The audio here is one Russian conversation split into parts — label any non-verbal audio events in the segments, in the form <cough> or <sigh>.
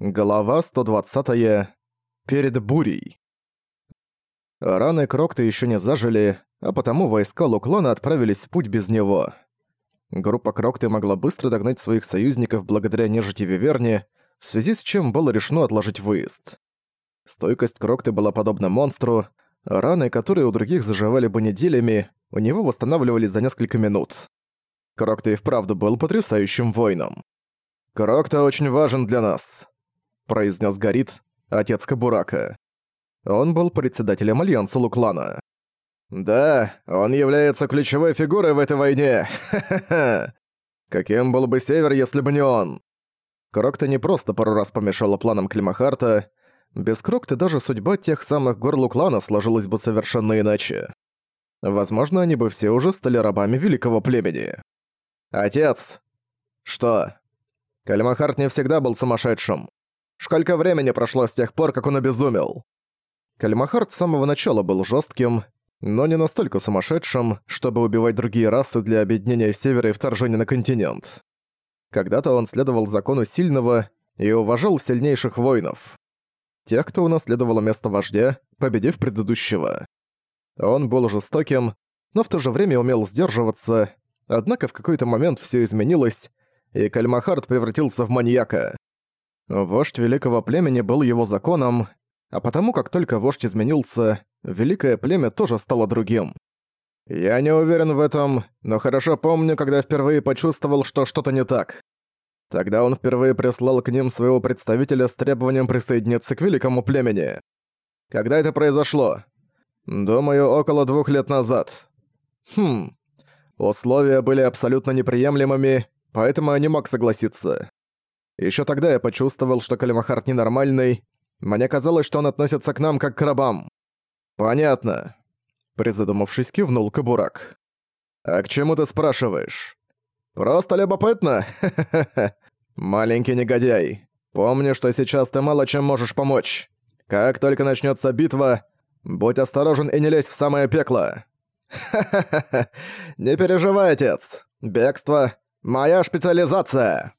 Голова 120. Перед бурей. Раны Крокта еще не зажили, а потому войска Луклона отправились в путь без него. Группа Крокты могла быстро догнать своих союзников благодаря нежити Виверни, в связи с чем было решено отложить выезд. Стойкость Крокты была подобна монстру, раны, которые у других заживали бы неделями, у него восстанавливались за несколько минут. Крокта и вправду был потрясающим воином. «Крокта очень важен для нас», — произнес Горит, отец Кабурака. Он был председателем Альянса Луклана. «Да, он является ключевой фигурой в этой войне. Ха-ха-ха. Каким был бы Север, если бы не он?» Крокта не просто пару раз помешала планам Климахарта. Без Крокты даже судьба тех самых гор Луклана сложилась бы совершенно иначе. Возможно, они бы все уже стали рабами великого племени. «Отец!» «Что?» Кальмахарт не всегда был сумасшедшим. Сколько времени прошло с тех пор, как он обезумел? Кальмахарт с самого начала был жестким, но не настолько сумасшедшим, чтобы убивать другие расы для объединения Севера и вторжения на континент. Когда-то он следовал закону сильного и уважал сильнейших воинов. Тех, кто унаследовал место вождя, победив предыдущего. Он был жестоким, но в то же время умел сдерживаться Однако в какой-то момент все изменилось, и Кальмахард превратился в маньяка. Вождь великого племени был его законом, а потому как только вождь изменился, великое племя тоже стало другим. Я не уверен в этом, но хорошо помню, когда впервые почувствовал, что что-то не так. Тогда он впервые прислал к ним своего представителя с требованием присоединиться к великому племени. Когда это произошло? Думаю, около двух лет назад. Хм, Условия были абсолютно неприемлемыми, поэтому я не мог согласиться. Ещё тогда я почувствовал, что Калимахарт ненормальный. Мне казалось, что он относится к нам как к рабам. Понятно. Призадумавшись, кивнул Кабурак. А к чему ты спрашиваешь? Просто любопытно? <laughs> Маленький негодяй. Помни, что сейчас ты мало чем можешь помочь. Как только начнётся битва, будь осторожен и не лезь в самое пекло. «Ха-ха-ха! <laughs> Не переживай, отец! Бегство — моя специализация!»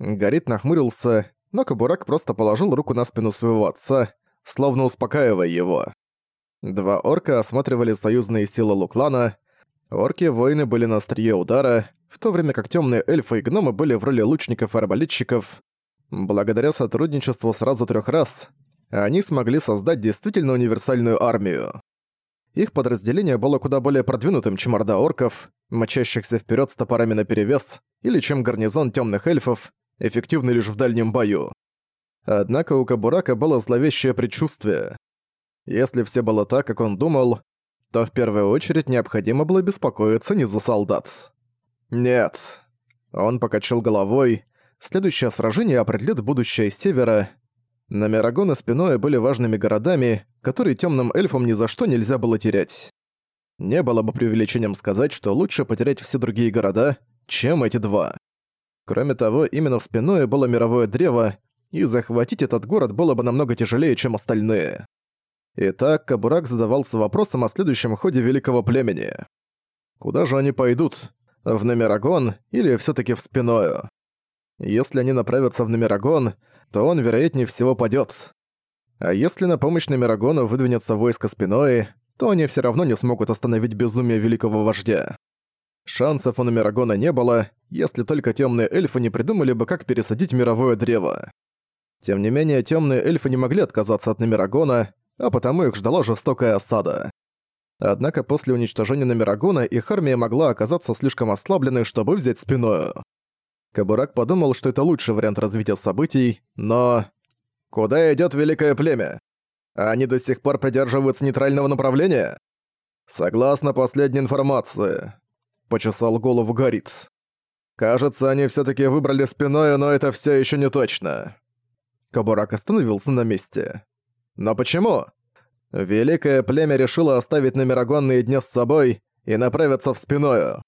Горит нахмурился, но Кабурак просто положил руку на спину своего отца, словно успокаивая его. Два орка осматривали союзные силы Луклана. Орки-воины были на острие удара, в то время как темные эльфы и гномы были в роли лучников и арбалетчиков. Благодаря сотрудничеству сразу трех раз, они смогли создать действительно универсальную армию. Их подразделение было куда более продвинутым, чем орда орков, мочащихся вперед с топорами наперевес, или чем гарнизон темных эльфов, эффективный лишь в дальнем бою. Однако у Кабурака было зловещее предчувствие. Если все было так, как он думал, то в первую очередь необходимо было беспокоиться не за солдат. Нет. Он покачал головой. Следующее сражение определит будущее Севера, Намерагон и Спиное были важными городами, которые темным эльфам ни за что нельзя было терять. Не было бы преувеличением сказать, что лучше потерять все другие города, чем эти два. Кроме того, именно в Спиное было мировое древо, и захватить этот город было бы намного тяжелее, чем остальные. Итак, Кабурак задавался вопросом о следующем ходе великого племени. Куда же они пойдут? В Намерагон или все таки в Спиною? Если они направятся в Намерагон, то он, вероятнее всего, падёт. А если на помощь Намирагону выдвинется войско спиной, то они всё равно не смогут остановить безумие великого вождя. Шансов у Намирагона не было, если только тёмные эльфы не придумали бы, как пересадить мировое древо. Тем не менее, тёмные эльфы не могли отказаться от Намирагона, а потому их ждала жестокая осада. Однако после уничтожения Намирагона их армия могла оказаться слишком ослабленной, чтобы взять спиною. Кабурак подумал, что это лучший вариант развития событий, но... Куда идёт великое племя? Они до сих пор придерживаются нейтрального направления? Согласно последней информации. Почесал голову Горит. Кажется, они всё-таки выбрали спиной, но это всё ещё не точно. Кабурак остановился на месте. Но почему? Великое племя решило оставить Номерагон наедине с собой и направиться в спиною.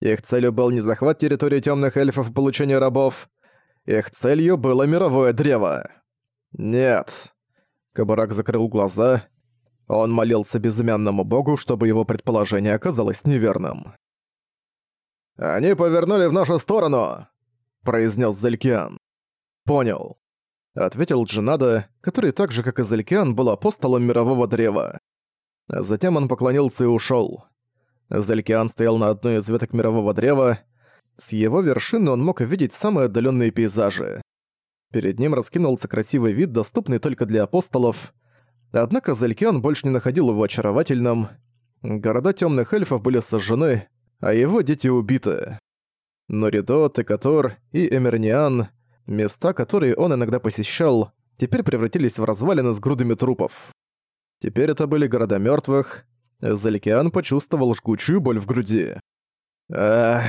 Их целью был не захват территории темных эльфов и получение рабов. Их целью было мировое древо. Нет. Кабарак закрыл глаза. Он молился безымянному богу, чтобы его предположение оказалось неверным. «Они повернули в нашу сторону!» – произнес Зелькиан. «Понял». — ответил Джинада, который так же, как и Залькиан, был апостолом мирового древа. Затем он поклонился и ушёл. Залькиан стоял на одной из веток мирового древа. С его вершины он мог видеть самые отдаленные пейзажи. Перед ним раскинулся красивый вид, доступный только для апостолов. Однако Залькиан больше не находил его очаровательным. Города темных эльфов были сожжены, а его дети убиты. Норидо, Текатор и Эмерниан, места, которые он иногда посещал, теперь превратились в развалины с грудами трупов. Теперь это были города мертвых. Заликиан почувствовал жгучую боль в груди. Ах,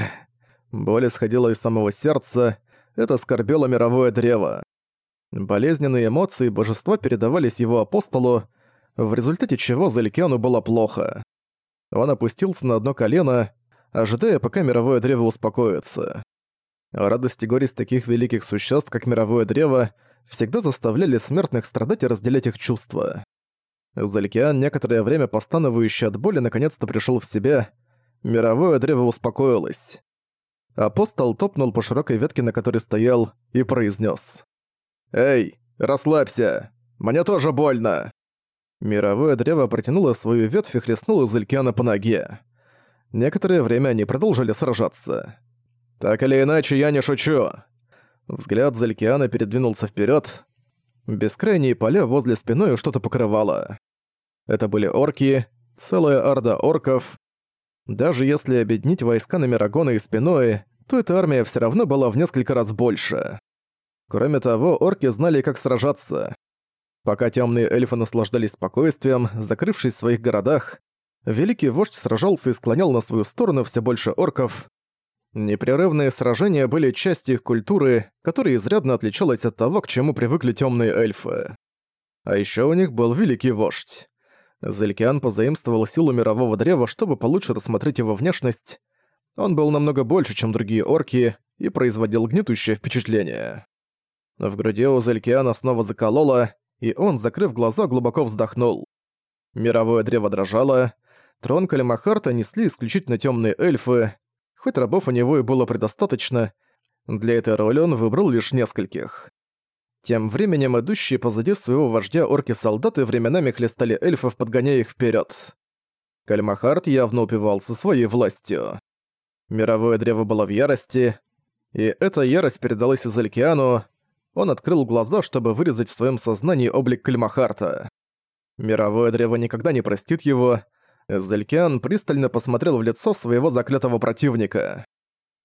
боль исходила из самого сердца, это скорбело мировое древо. Болезненные эмоции божества передавались его апостолу, в результате чего Заликиану было плохо. Он опустился на одно колено, ожидая, пока мировое древо успокоится. Радость и горесть таких великих существ, как мировое древо, всегда заставляли смертных страдать и разделять их чувства. Заликиан, некоторое время постановающий от боли, наконец-то пришел в себя. Мировое древо успокоилось. Апостол топнул по широкой ветке, на которой стоял, и произнес: «Эй, расслабься! Мне тоже больно!» Мировое древо протянуло свою ветвь и хлестнуло Залькиана по ноге. Некоторое время они продолжили сражаться. «Так или иначе, я не шучу!» Взгляд Залькиана передвинулся вперед. Бескрайние поля возле спиной что-то покрывало. Это были орки, целая орда орков. Даже если объединить войска на Мирагона и спиной, то эта армия все равно была в несколько раз больше. Кроме того, орки знали, как сражаться. Пока темные эльфы наслаждались спокойствием, закрывшись в своих городах, великий вождь сражался и склонял на свою сторону все больше орков, Непрерывные сражения были частью их культуры, которая изрядно отличалась от того, к чему привыкли темные эльфы. А еще у них был великий вождь. Зелькиан позаимствовал силу мирового древа, чтобы получше рассмотреть его внешность. Он был намного больше, чем другие орки, и производил гнетущее впечатление. В груди у Зелькиана снова закололо, и он, закрыв глаза, глубоко вздохнул. Мировое древо дрожало, трон Калимахарта несли исключительно темные эльфы, Хоть рабов у него и было предостаточно, для этой роли он выбрал лишь нескольких. Тем временем идущие позади своего вождя орки-солдаты временами хлестали эльфов, подгоняя их вперед. Кальмахарт явно упивался своей властью. Мировое древо было в ярости, и эта ярость передалась из Алькиану. Он открыл глаза, чтобы вырезать в своем сознании облик Кальмахарта. Мировое древо никогда не простит его, Зелькиан пристально посмотрел в лицо своего заклятого противника.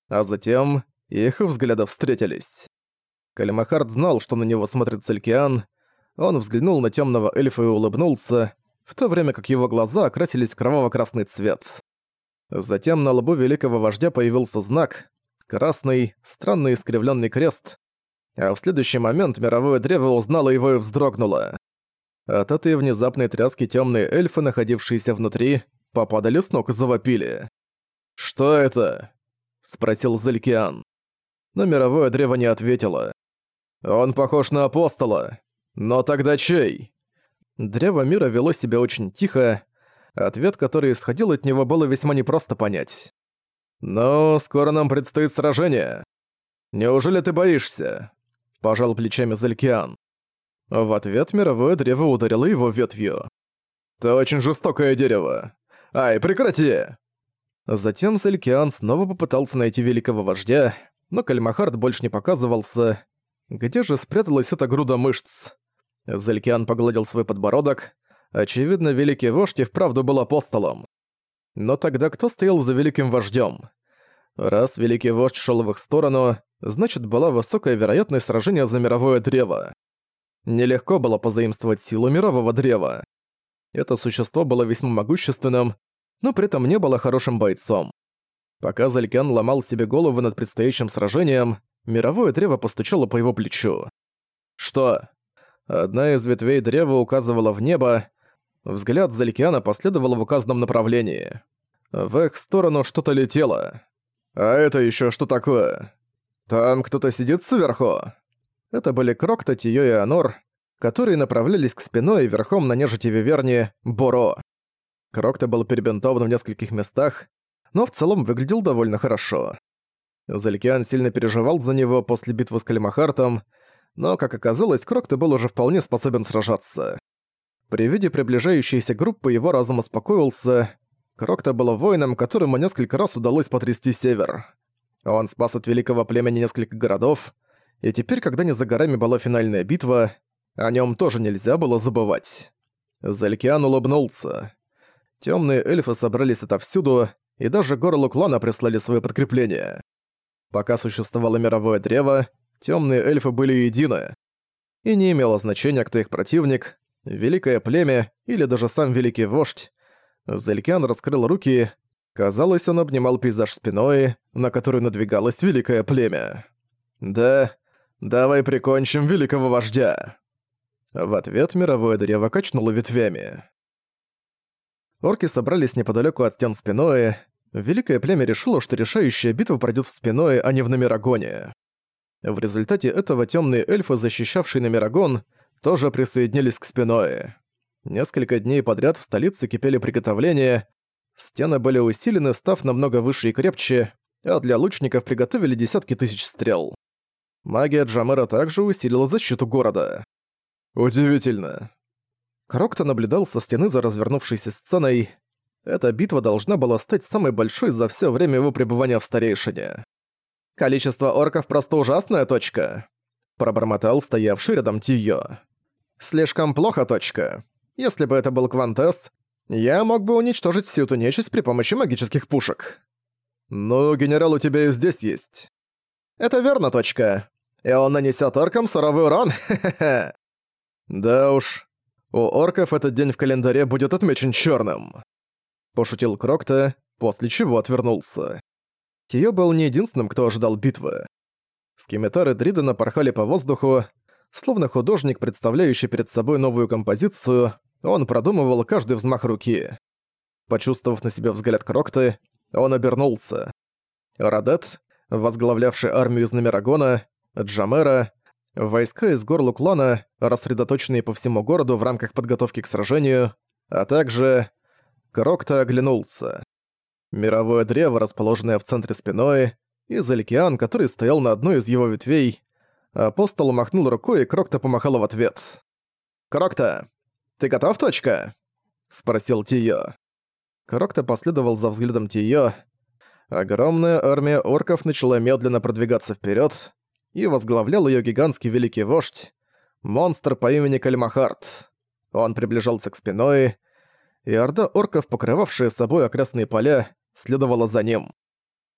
А затем их взгляды встретились. Калимахард знал, что на него смотрит Зелькиан. Он взглянул на темного эльфа и улыбнулся, в то время как его глаза окрасились в кроваво-красный цвет. Затем на лбу великого вождя появился знак — красный, странный искривленный крест, а в следующий момент мировое древо узнало его и вздрогнуло. От этой внезапной тряски темные эльфы, находившиеся внутри, попадали с ног и завопили. «Что это?» — спросил Зелькиан. Но мировое древо не ответило. «Он похож на апостола. Но тогда чей?» Древо мира вело себя очень тихо, ответ, который исходил от него, было весьма непросто понять. «Но скоро нам предстоит сражение. Неужели ты боишься?» – пожал плечами Зелькиан. В ответ мировое древо ударило его ветвью. «Ты очень жестокое дерево! Ай, прекрати!» Затем Зелькиан снова попытался найти великого вождя, но Кальмахард больше не показывался. Где же спряталась эта груда мышц? Зелькиан погладил свой подбородок. Очевидно, великий вождь и вправду был апостолом. Но тогда кто стоял за великим вождем? Раз великий вождь шел в их сторону, значит была высокая вероятность сражения за мировое древо. Нелегко было позаимствовать силу мирового древа. Это существо было весьма могущественным, но при этом не было хорошим бойцом. Пока Залькан ломал себе голову над предстоящим сражением, мировое древо постучало по его плечу. Что? Одна из ветвей древа указывала в небо, взгляд Залькиана последовал в указанном направлении. В их сторону что-то летело. «А это еще что такое? Там кто-то сидит сверху?» Это были Крокта, Тиё и Анор, которые направлялись к спиной и верхом на нежити Виверни Боро. Крокта был перебинтован в нескольких местах, но в целом выглядел довольно хорошо. Заликиан сильно переживал за него после битвы с Калимахартом. но, как оказалось, Крокто был уже вполне способен сражаться. При виде приближающейся группы его разум успокоился. Крокто был воином, которому несколько раз удалось потрясти север. Он спас от великого племени несколько городов, и теперь, когда не за горами была финальная битва, о нем тоже нельзя было забывать. Залькиан улыбнулся. Темные эльфы собрались отовсюду, и даже горлу клана прислали свое подкрепление. Пока существовало мировое древо, темные эльфы были едины. И не имело значения, кто их противник, великое племя или даже сам великий вождь. Залькиан раскрыл руки. Казалось, он обнимал пейзаж спиной, на который надвигалось великое племя. «Да, давай прикончим великого вождя!» В ответ мировое древо качнуло ветвями. Орки собрались неподалеку от стен спиной. Великое племя решило, что решающая битва пройдет в спиной, а не в Номерагоне. В результате этого темные эльфы, защищавшие Номерагон, тоже присоединились к спиной. Несколько дней подряд в столице кипели приготовления, стены были усилены, став намного выше и крепче, а для лучников приготовили десятки тысяч стрел. Магия Джамера также усилила защиту города. Удивительно. Крокто наблюдал со стены за развернувшейся сценой. Эта битва должна была стать самой большой за все время его пребывания в Старейшине. «Количество орков просто ужасная точка», — пробормотал стоявший рядом Тио. «Слишком плохо точка. Если бы это был Квантес, я мог бы уничтожить всю эту нечисть при помощи магических пушек». «Ну, генерал у тебя и здесь есть». «Это верно, точка. И он нанесет оркам суровый урон, хе-хе-хе». <laughs> «Да уж, у орков этот день в календаре будет отмечен черным. Пошутил Крокта, после чего отвернулся. Тиё был не единственным, кто ожидал битвы. Скеметары Дридена порхали по воздуху, словно художник, представляющий перед собой новую композицию, он продумывал каждый взмах руки. Почувствовав на себе взгляд Крокты, он обернулся. Радет, возглавлявший армию из Номерагона, Джамера, войска из гор Луклана, рассредоточенные по всему городу в рамках подготовки к сражению, а также... Крокта оглянулся. Мировое древо, расположенное в центре спиной, и Заликиан, который стоял на одной из его ветвей. Апостол махнул рукой, и Крокта помахала в ответ. «Крокта, ты готов, точка?» — спросил Тио. Крокта последовал за взглядом Тио. Огромная армия орков начала медленно продвигаться вперед, и возглавлял ее гигантский великий вождь, монстр по имени Кальмахарт. Он приближался к спиной, и орда орков, покрывавшая собой окрестные поля, следовала за ним.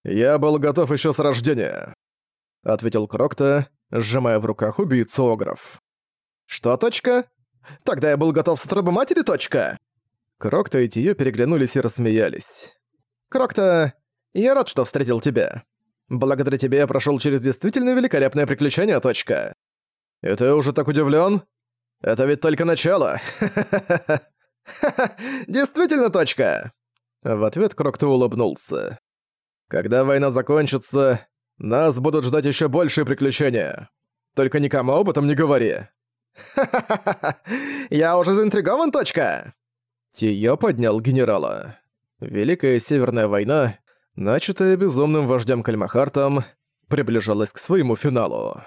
«Я был готов еще с рождения», — ответил Крокта, сжимая в руках убийцу Огров. «Что, точка? Тогда я был готов с утробы матери, точка?» Крокта и Тиё переглянулись и рассмеялись. «Крокта, я рад, что встретил тебя. Благодаря тебе я прошел через действительно великолепное приключение, точка. И ты уже так удивлен? Это ведь только начало. <laughs> Действительно, точка. В ответ Крокто улыбнулся. Когда война закончится, нас будут ждать еще большие приключения. Только никому об этом не говори. <laughs> Я уже заинтригован, точка. Тиё поднял генерала. Великая Северная война начатая безумным вождем Кальмахартом, приближалась к своему финалу.